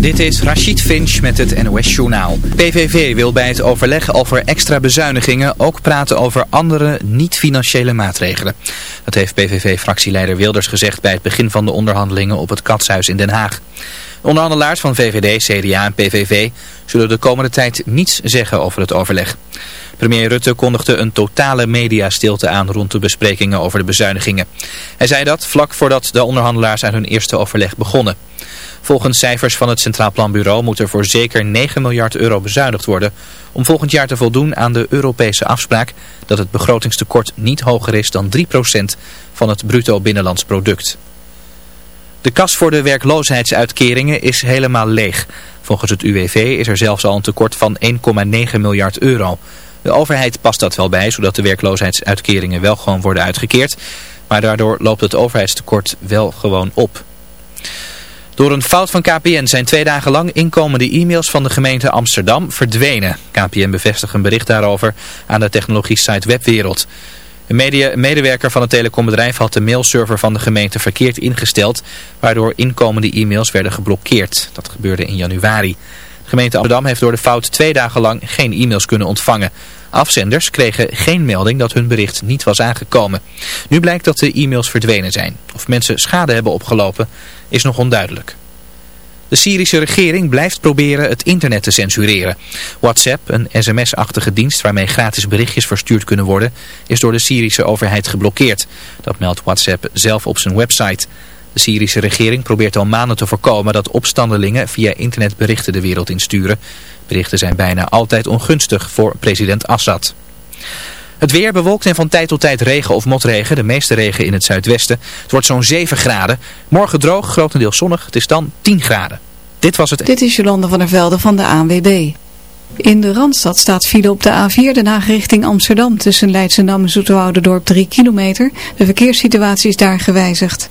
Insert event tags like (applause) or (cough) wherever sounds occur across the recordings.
Dit is Rachid Finch met het NOS Journaal. PVV wil bij het overleg over extra bezuinigingen ook praten over andere niet-financiële maatregelen. Dat heeft PVV-fractieleider Wilders gezegd bij het begin van de onderhandelingen op het Katshuis in Den Haag. De onderhandelaars van VVD, CDA en PVV zullen de komende tijd niets zeggen over het overleg. Premier Rutte kondigde een totale mediastilte aan rond de besprekingen over de bezuinigingen. Hij zei dat vlak voordat de onderhandelaars aan hun eerste overleg begonnen. Volgens cijfers van het Centraal Planbureau moet er voor zeker 9 miljard euro bezuinigd worden om volgend jaar te voldoen aan de Europese afspraak dat het begrotingstekort niet hoger is dan 3% van het bruto binnenlands product. De kas voor de werkloosheidsuitkeringen is helemaal leeg. Volgens het UWV is er zelfs al een tekort van 1,9 miljard euro. De overheid past dat wel bij, zodat de werkloosheidsuitkeringen wel gewoon worden uitgekeerd. Maar daardoor loopt het overheidstekort wel gewoon op. Door een fout van KPN zijn twee dagen lang inkomende e-mails van de gemeente Amsterdam verdwenen. KPN bevestigt een bericht daarover aan de technologie-site Webwereld. Een medewerker van het telecombedrijf had de mailserver van de gemeente verkeerd ingesteld, waardoor inkomende e-mails werden geblokkeerd. Dat gebeurde in januari. De gemeente Amsterdam heeft door de fout twee dagen lang geen e-mails kunnen ontvangen. Afzenders kregen geen melding dat hun bericht niet was aangekomen. Nu blijkt dat de e-mails verdwenen zijn. Of mensen schade hebben opgelopen is nog onduidelijk. De Syrische regering blijft proberen het internet te censureren. WhatsApp, een sms-achtige dienst waarmee gratis berichtjes verstuurd kunnen worden, is door de Syrische overheid geblokkeerd. Dat meldt WhatsApp zelf op zijn website. De Syrische regering probeert al maanden te voorkomen dat opstandelingen via internet berichten de wereld insturen. Berichten zijn bijna altijd ongunstig voor president Assad. Het weer bewolkt en van tijd tot tijd regen of motregen. De meeste regen in het zuidwesten. Het wordt zo'n 7 graden. Morgen droog, grotendeels zonnig. Het is dan 10 graden. Dit was het... Dit is Jolande van der Velde van de ANWB. In de Randstad staat file op de A4 de Haag richting Amsterdam. Tussen Leidschendam en dorp 3 kilometer. De verkeerssituatie is daar gewijzigd.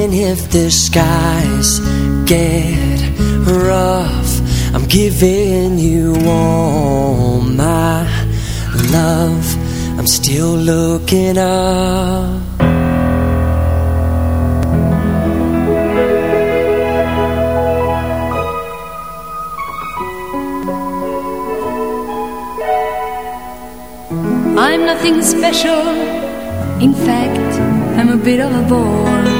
Even if the skies get rough I'm giving you all my love I'm still looking up I'm nothing special. In fact, I'm a bit of a bore.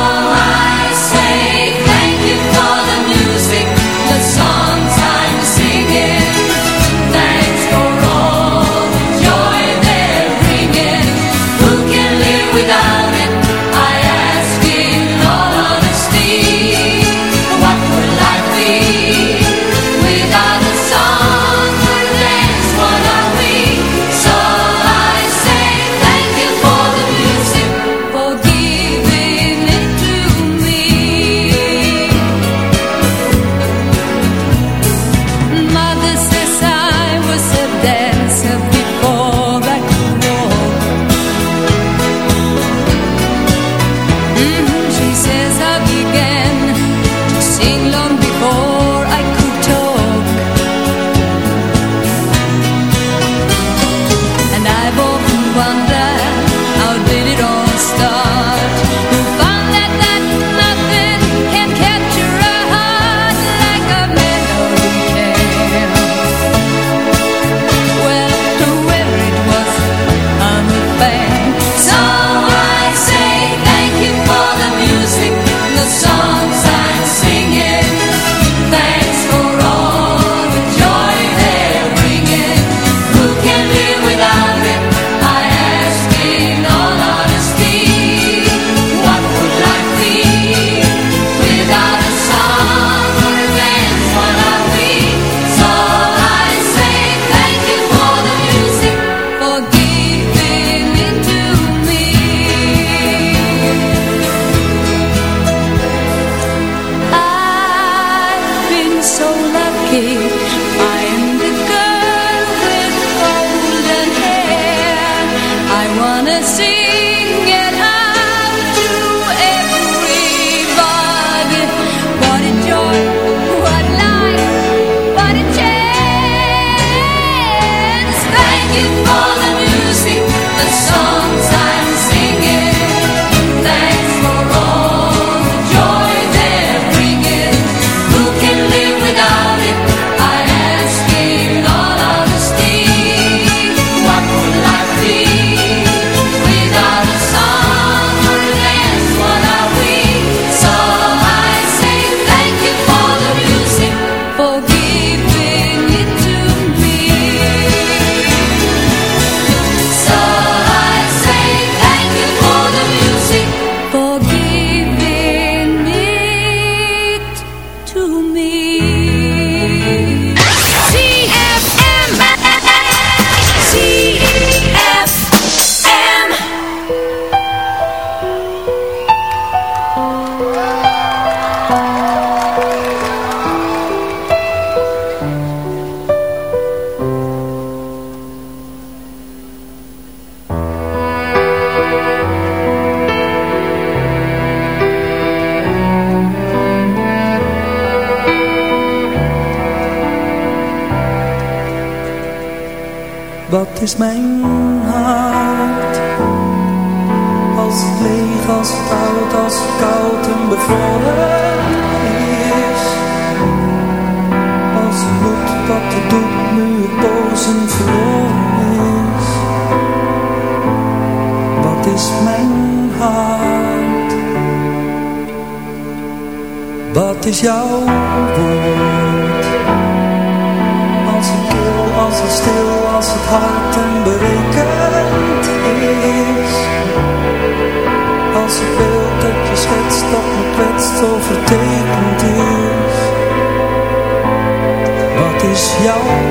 有。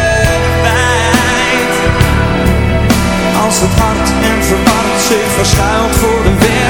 Als het hart en verward zich verschuilt voor de werkelijkheid.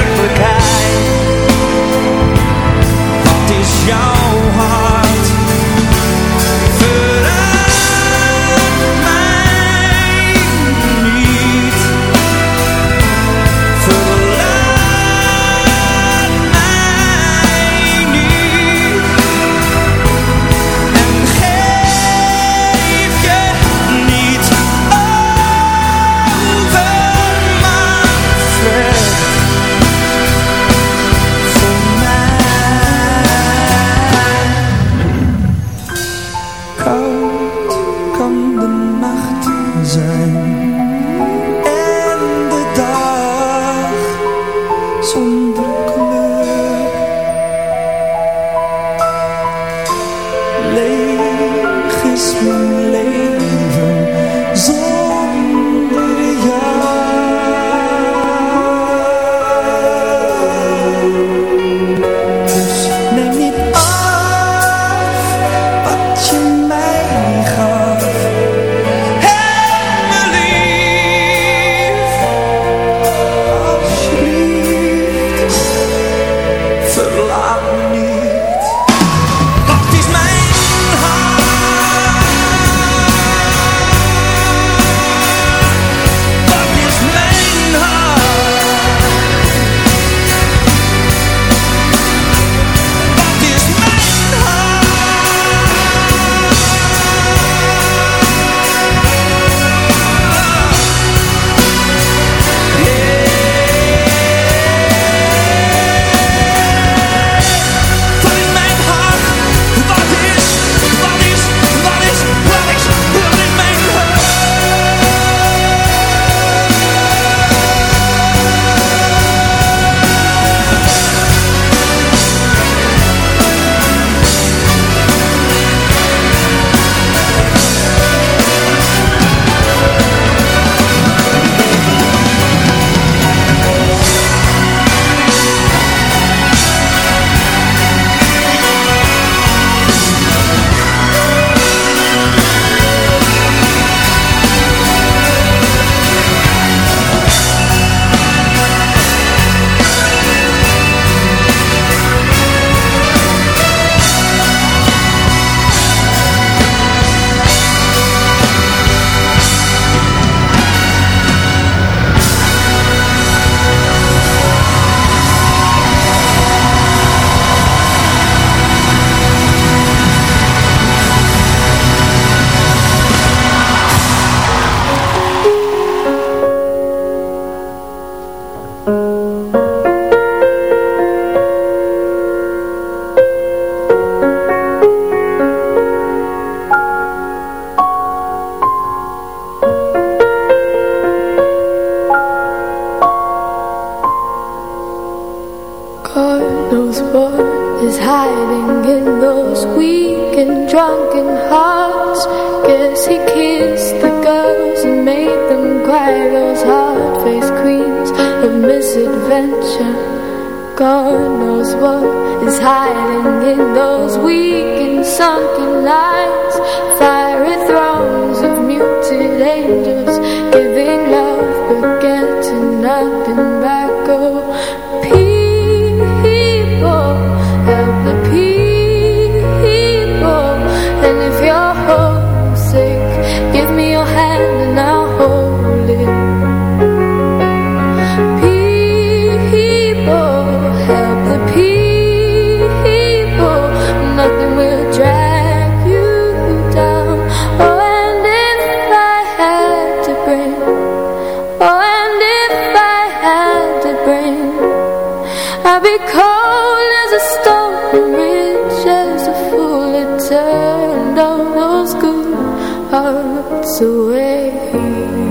hearts away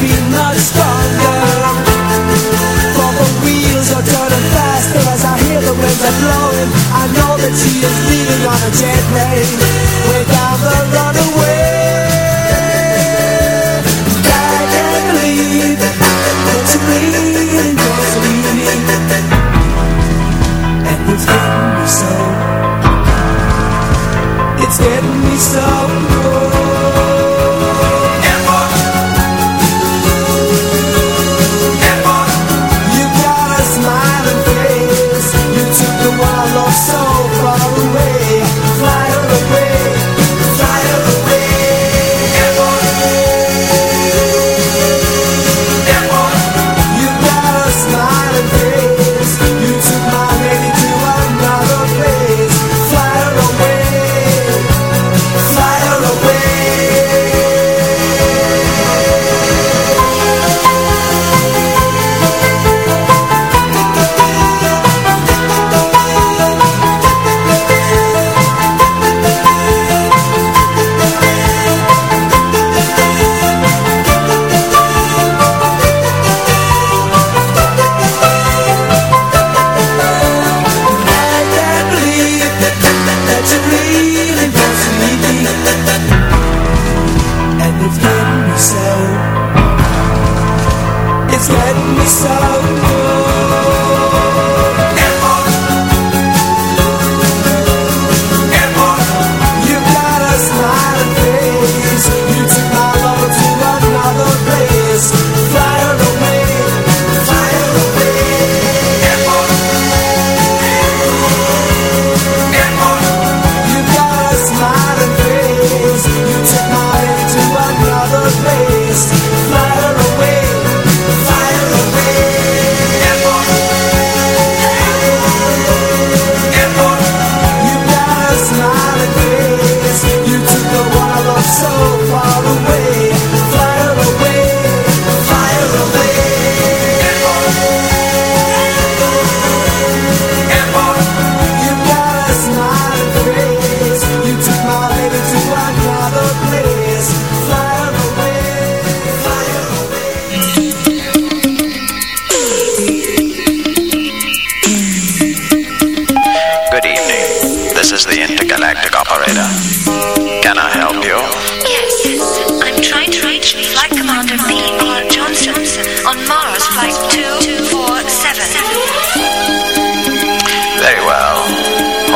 Be much stronger. For the wheels are turning faster As I hear the winds are blowing. I know that she is leading on a jet plane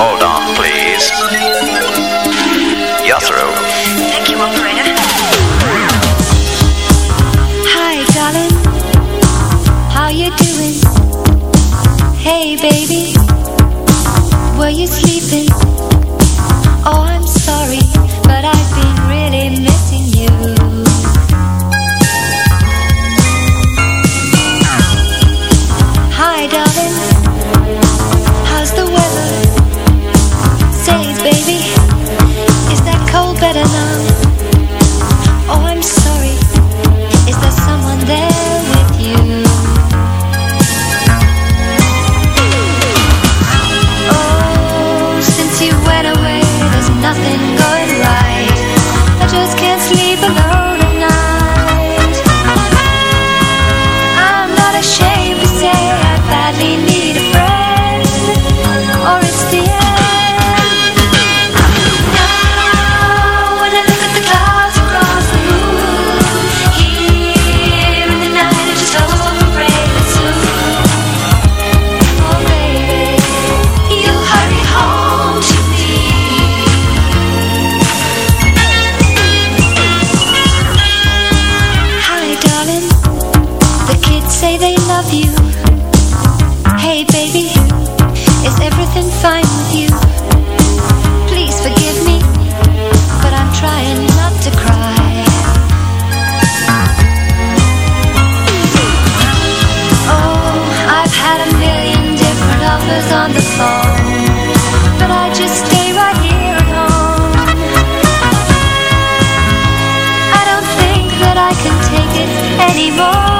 Hold on, please. You're through. anymore.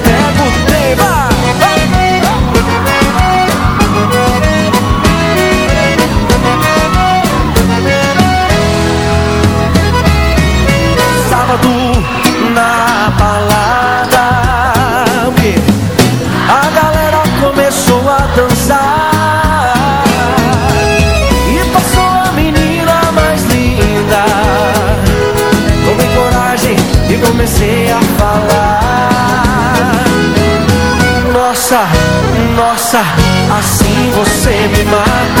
Assim você me mata.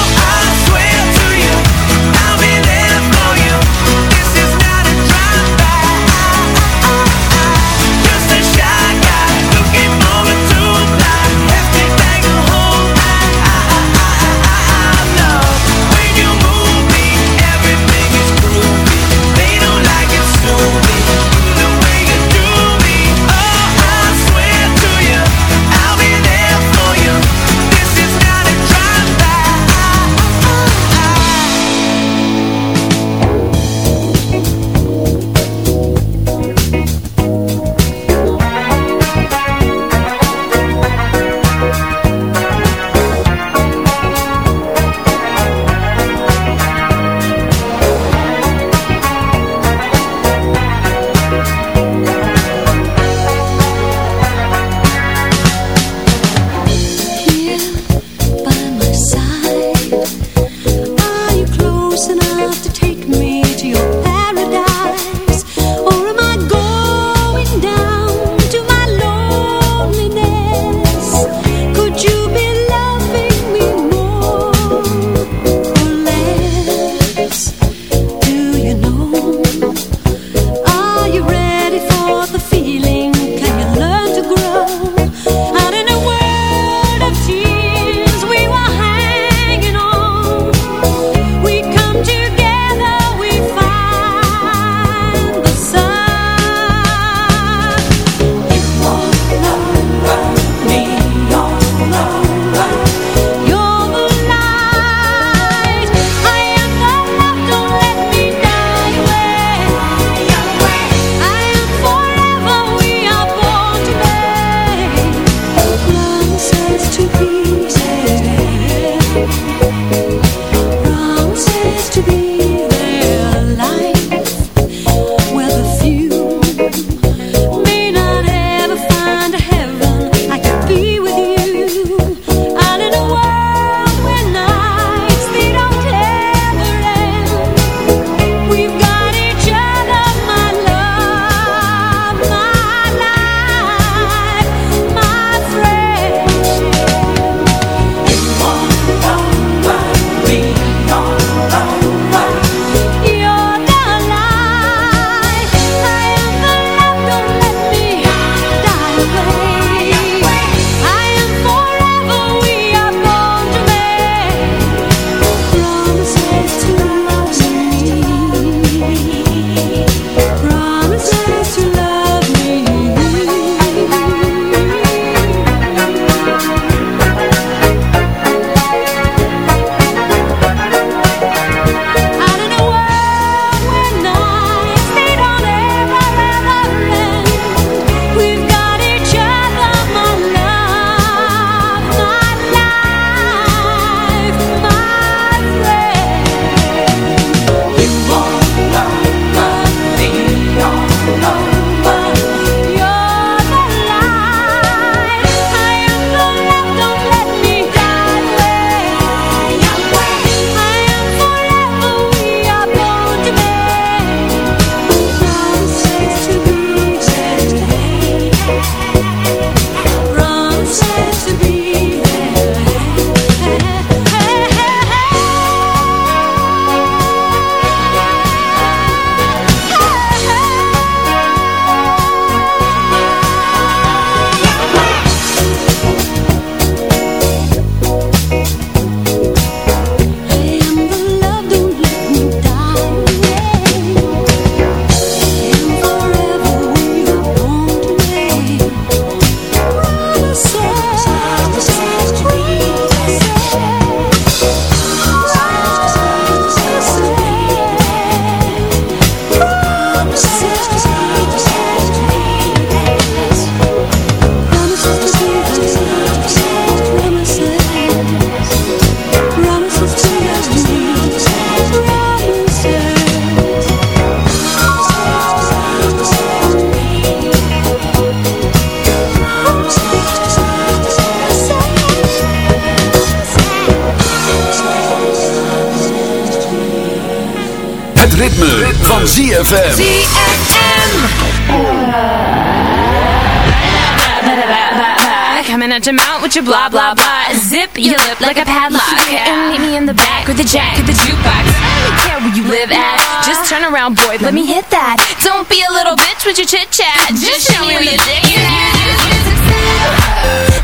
padlock. (laughs) And meet me in the back with the jack of the jukebox. I don't care where you live at. Just turn around, boy. Let me hit that. Don't be a little bitch with your chit chat. Just show me where your dick is.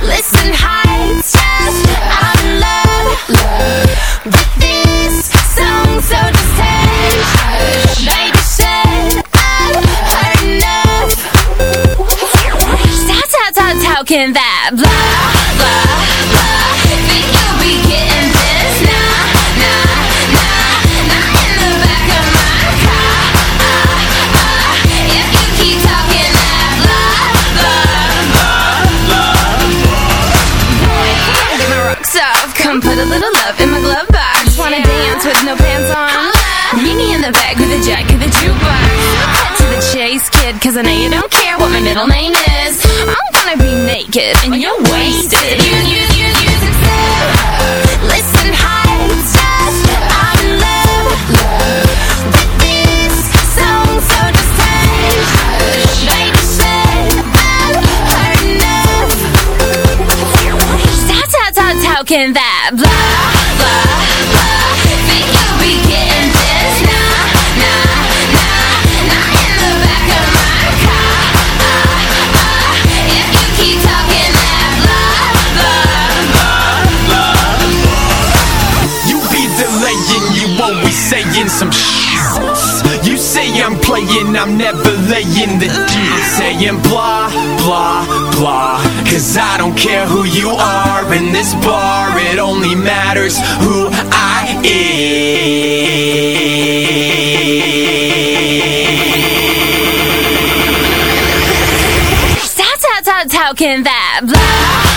Listen, heights. I'm in love with this song, so just hush. Baby said I've heard enough. Stop, stop, stop talking that blah, blah, blah. In my glove box. Wanna dance with no pants on? Uh-huh. Meet me in the back with a jack of the jukebox. Cut to the chase, kid, cause I know you don't care what my middle name is. I'm gonna be naked and you're wasted. You, you, you, you listen, heights. I'm in love love. with this song, so just hush. Baby said, I've heard enough. Stop, stop, stop talking that blah, blah, I'm I'm never laying the deal. Saying blah, blah, blah. Cause I don't care who you are in this bar, it only matters who I am. Stop, stop, stop talking that blah.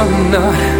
I'm not